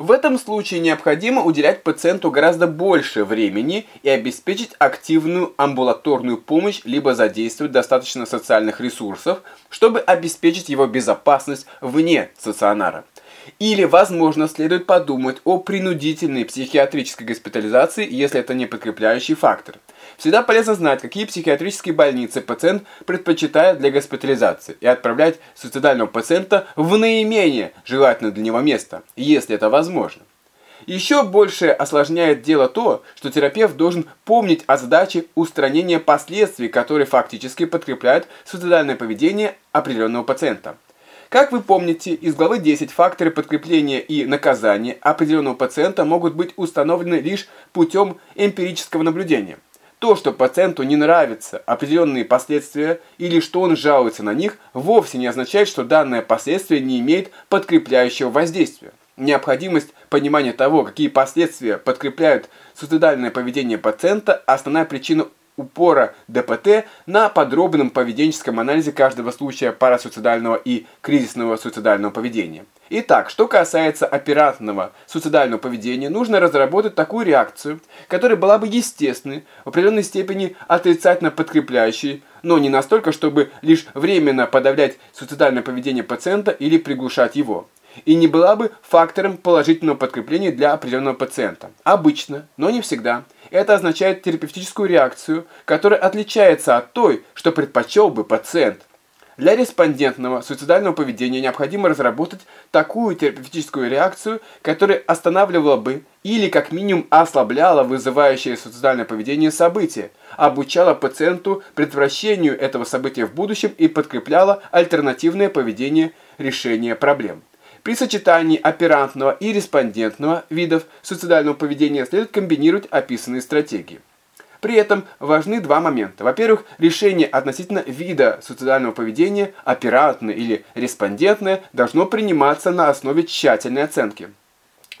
В этом случае необходимо уделять пациенту гораздо больше времени и обеспечить активную амбулаторную помощь, либо задействовать достаточно социальных ресурсов, чтобы обеспечить его безопасность вне стационара. Или, возможно, следует подумать о принудительной психиатрической госпитализации, если это не подкрепляющий фактор. Всегда полезно знать, какие психиатрические больницы пациент предпочитает для госпитализации и отправлять суицидального пациента в наименее желательное для него место, если это возможно. Еще больше осложняет дело то, что терапевт должен помнить о задаче устранения последствий, которые фактически подкрепляют суицидальное поведение определенного пациента. Как вы помните, из главы 10 факторы подкрепления и наказания определенного пациента могут быть установлены лишь путем эмпирического наблюдения. То, что пациенту не нравятся определенные последствия или что он жалуется на них, вовсе не означает, что данное последствие не имеет подкрепляющего воздействия. Необходимость понимания того, какие последствия подкрепляют суицидальное поведение пациента – основная причина упора ДПТ на подробном поведенческом анализе каждого случая парасуицидального и кризисного суицидального поведения. Итак, что касается оперативного суицидального поведения, нужно разработать такую реакцию, которая была бы естественной, в определенной степени отрицательно подкрепляющей, но не настолько, чтобы лишь временно подавлять суицидальное поведение пациента или приглушать его и не была бы фактором положительного подкрепления для определенного пациента. Обычно, но не всегда, это означает терапевтическую реакцию, которая отличается от той, что предпочел бы пациент. Для респондентного суицидального поведения необходимо разработать такую терапевтическую реакцию, которая останавливала бы или как минимум ослабляла вызывающее суицидальное поведение событие, обучала пациенту предотвращению этого события в будущем и подкрепляла альтернативное поведение решения проблем. При сочетании оперантного и респондентного видов суицидального поведения следует комбинировать описанные стратегии. При этом важны два момента. Во-первых, решение относительно вида суицидального поведения, оперантное или респондентное, должно приниматься на основе тщательной оценки.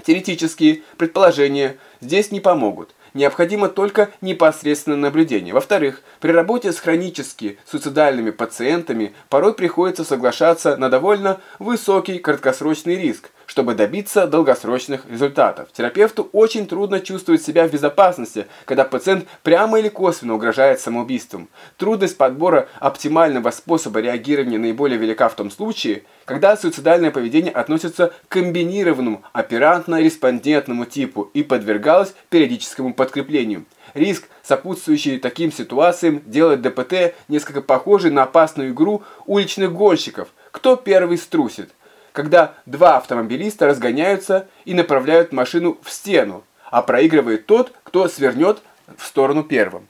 Теоретические предположения здесь не помогут необходимо только непосредственное наблюдение. Во-вторых, при работе с хронически суицидальными пациентами порой приходится соглашаться на довольно высокий краткосрочный риск, чтобы добиться долгосрочных результатов. Терапевту очень трудно чувствовать себя в безопасности, когда пациент прямо или косвенно угрожает самоубийством. Трудность подбора оптимального способа реагирования наиболее велика в том случае, когда суицидальное поведение относится к комбинированному оперантно-респондентному типу и подвергалось периодическому подкреплению. Риск, сопутствующий таким ситуациям, делает ДПТ несколько похожей на опасную игру уличных гонщиков. Кто первый струсит? Когда два автомобилиста разгоняются и направляют машину в стену, а проигрывает тот, кто свернет в сторону первым.